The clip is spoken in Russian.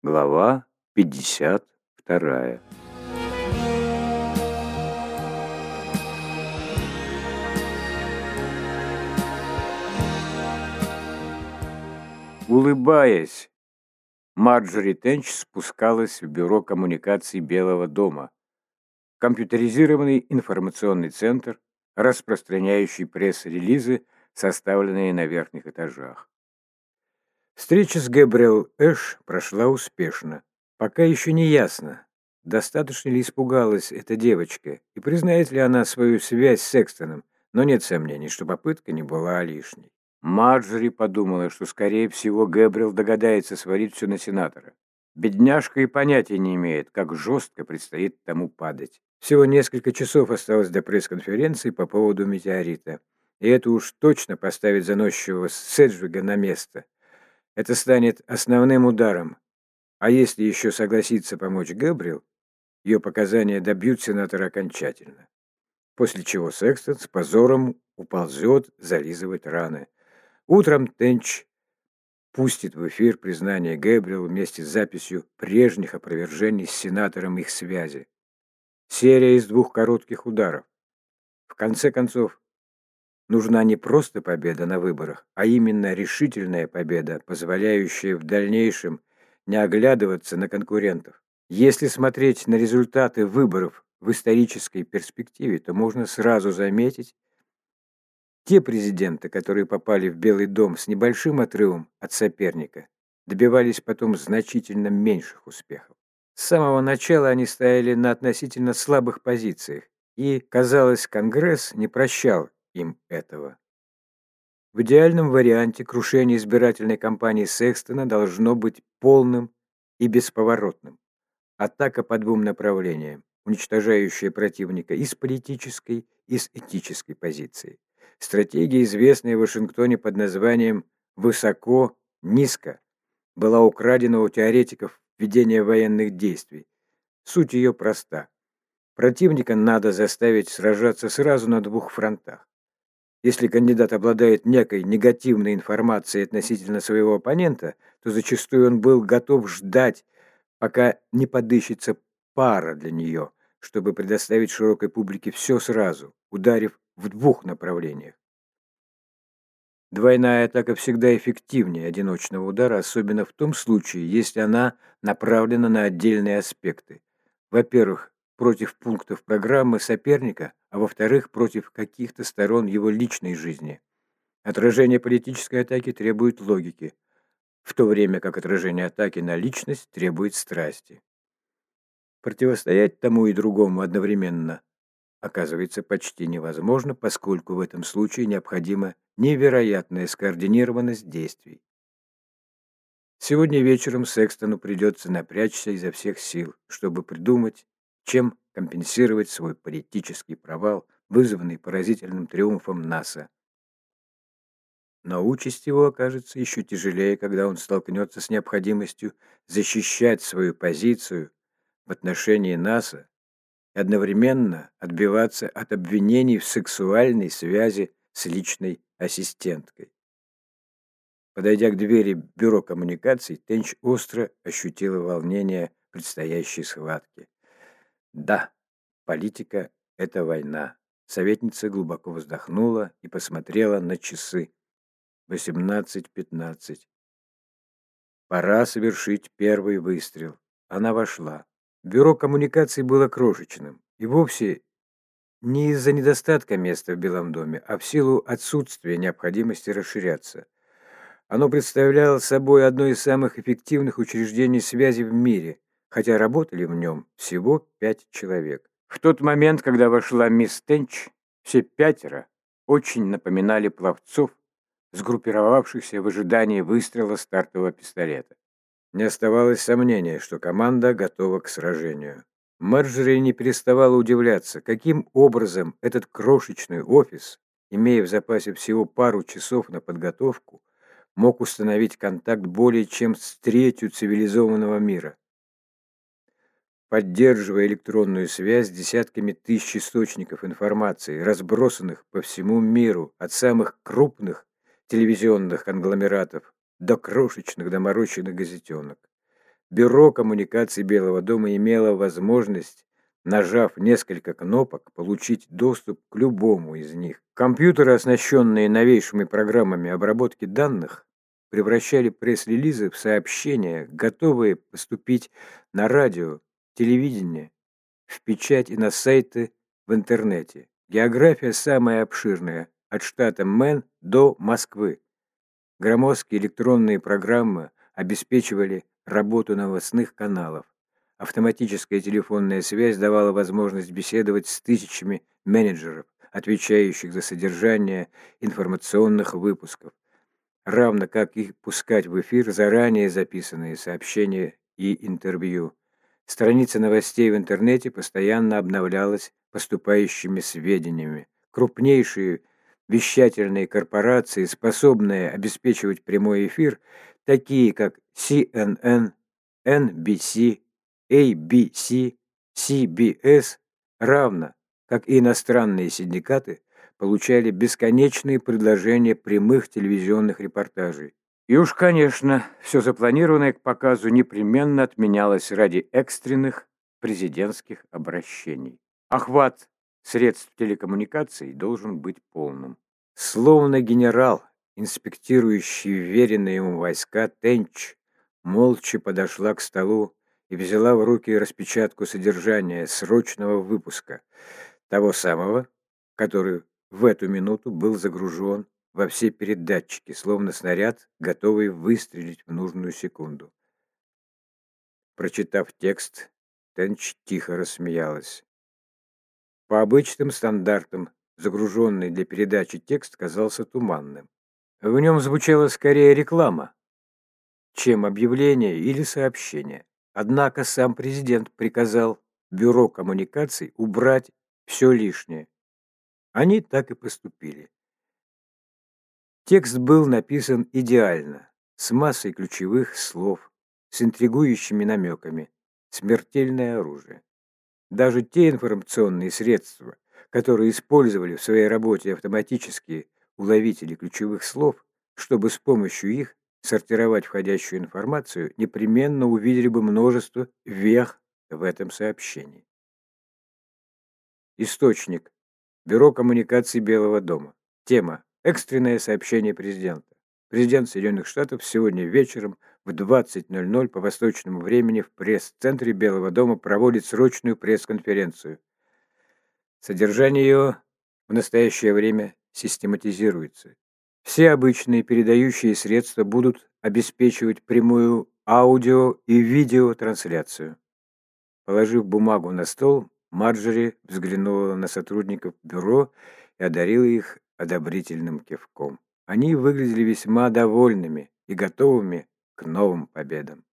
Глава 52. Улыбаясь, Марджори Тенч спускалась в бюро коммуникаций Белого дома, компьютеризированный информационный центр, распространяющий пресс-релизы, составленные на верхних этажах. Встреча с Гэбриэл Эш прошла успешно. Пока еще не ясно, достаточно ли испугалась эта девочка и признает ли она свою связь с Экстоном, но нет сомнений, что попытка не была лишней. Марджори подумала, что, скорее всего, Гэбриэл догадается свалить все на сенатора. Бедняжка и понятия не имеет, как жестко предстоит тому падать. Всего несколько часов осталось до пресс-конференции по поводу метеорита. И это уж точно поставит заносчивого Седжвига на место. Это станет основным ударом. А если еще согласится помочь Гэбриэл, ее показания добьют сенатора окончательно. После чего Секстон с позором уползет зализывать раны. Утром Тенч пустит в эфир признание Гэбриэл вместе с записью прежних опровержений с сенатором их связи. Серия из двух коротких ударов. В конце концов, нужна не просто победа на выборах, а именно решительная победа, позволяющая в дальнейшем не оглядываться на конкурентов. Если смотреть на результаты выборов в исторической перспективе, то можно сразу заметить, те президенты, которые попали в Белый дом с небольшим отрывом от соперника, добивались потом значительно меньших успехов. С самого начала они стояли на относительно слабых позициях, и, казалось, Конгресс не прощал им этого. В идеальном варианте крушение избирательной кампании Секстона должно быть полным и бесповоротным. Атака по двум направлениям, уничтожающая противника и с политической, и с этической позиции. Стратегия, известная в Вашингтоне под названием «высоко-низко», была украдена у теоретиков ведения военных действий. Суть ее проста. Противника надо заставить сражаться сразу на двух фронтах. Если кандидат обладает некой негативной информацией относительно своего оппонента, то зачастую он был готов ждать, пока не подыщется пара для нее, чтобы предоставить широкой публике все сразу, ударив в двух направлениях. Двойная атака всегда эффективнее одиночного удара, особенно в том случае, если она направлена на отдельные аспекты. Во-первых, против пунктов программы соперника, а во-вторых, против каких-то сторон его личной жизни. Отражение политической атаки требует логики, в то время как отражение атаки на личность требует страсти. Противостоять тому и другому одновременно оказывается почти невозможно, поскольку в этом случае необходима невероятная скоординированность действий. Сегодня вечером Секстону придется напрячься изо всех сил, чтобы придумать, чем компенсировать свой политический провал, вызванный поразительным триумфом НАСА. Но участь его окажется еще тяжелее, когда он столкнется с необходимостью защищать свою позицию в отношении НАСА и одновременно отбиваться от обвинений в сексуальной связи с личной ассистенткой. Подойдя к двери бюро коммуникаций, Тенч остро ощутила волнение предстоящей схватки. Да, политика — это война. Советница глубоко вздохнула и посмотрела на часы. Восемнадцать пятнадцать. Пора совершить первый выстрел. Она вошла. Бюро коммуникаций было крошечным и вовсе не из-за недостатка места в Белом доме, а в силу отсутствия необходимости расширяться. Оно представляло собой одно из самых эффективных учреждений связи в мире, хотя работали в нем всего пять человек. В тот момент, когда вошла мисс Тенч, все пятеро очень напоминали пловцов, сгруппировавшихся в ожидании выстрела стартового пистолета. Не оставалось сомнения, что команда готова к сражению. Марджери не переставала удивляться, каким образом этот крошечный офис, имея в запасе всего пару часов на подготовку, мог установить контакт более чем с третью цивилизованного мира. Поддерживая электронную связь с десятками тысяч источников информации, разбросанных по всему миру, от самых крупных телевизионных конгломератов до крошечных доморощенных газетенок. Бюро коммуникаций Белого дома имело возможность, нажав несколько кнопок, получить доступ к любому из них. Компьютеры, оснащенные новейшими программами обработки данных, превращали пресс-релизы в сообщения, готовые поступить на радио, телевидение, в печать и на сайты в интернете. География самая обширная, от штата Мэн до Москвы. Громоздкие электронные программы обеспечивали работу новостных каналов. Автоматическая телефонная связь давала возможность беседовать с тысячами менеджеров, отвечающих за содержание информационных выпусков, равно как и пускать в эфир заранее записанные сообщения и интервью. Страница новостей в интернете постоянно обновлялась поступающими сведениями. Крупнейшие вещательные корпорации, способные обеспечивать прямой эфир, такие как CNN, NBC, ABC, CBS, равно как и иностранные синдикаты, получали бесконечные предложения прямых телевизионных репортажей. И уж, конечно, все запланированное к показу непременно отменялось ради экстренных президентских обращений. Охват средств телекоммуникаций должен быть полным. Словно генерал, инспектирующий веренные ему войска, Тенч молча подошла к столу и взяла в руки распечатку содержания срочного выпуска, того самого, который в эту минуту был загружен во все передатчики, словно снаряд, готовый выстрелить в нужную секунду. Прочитав текст, Тенч тихо рассмеялась. По обычным стандартам, загруженный для передачи текст казался туманным. В нем звучала скорее реклама, чем объявление или сообщение. Однако сам президент приказал Бюро коммуникаций убрать все лишнее. Они так и поступили. Текст был написан идеально, с массой ключевых слов, с интригующими намеками. Смертельное оружие. Даже те информационные средства, которые использовали в своей работе автоматические уловители ключевых слов, чтобы с помощью их сортировать входящую информацию, непременно увидели бы множество вех в этом сообщении. Источник. Бюро коммуникаций Белого дома. Тема. Экстренное сообщение президента. Президент Соединенных Штатов сегодня вечером в 20.00 по восточному времени в пресс-центре Белого дома проводит срочную пресс-конференцию. Содержание ее в настоящее время систематизируется. Все обычные передающие средства будут обеспечивать прямую аудио и видеотрансляцию. Положив бумагу на стол, Марджори взглянула на сотрудников бюро и одарила их одобрительным кивком. Они выглядели весьма довольными и готовыми к новым победам.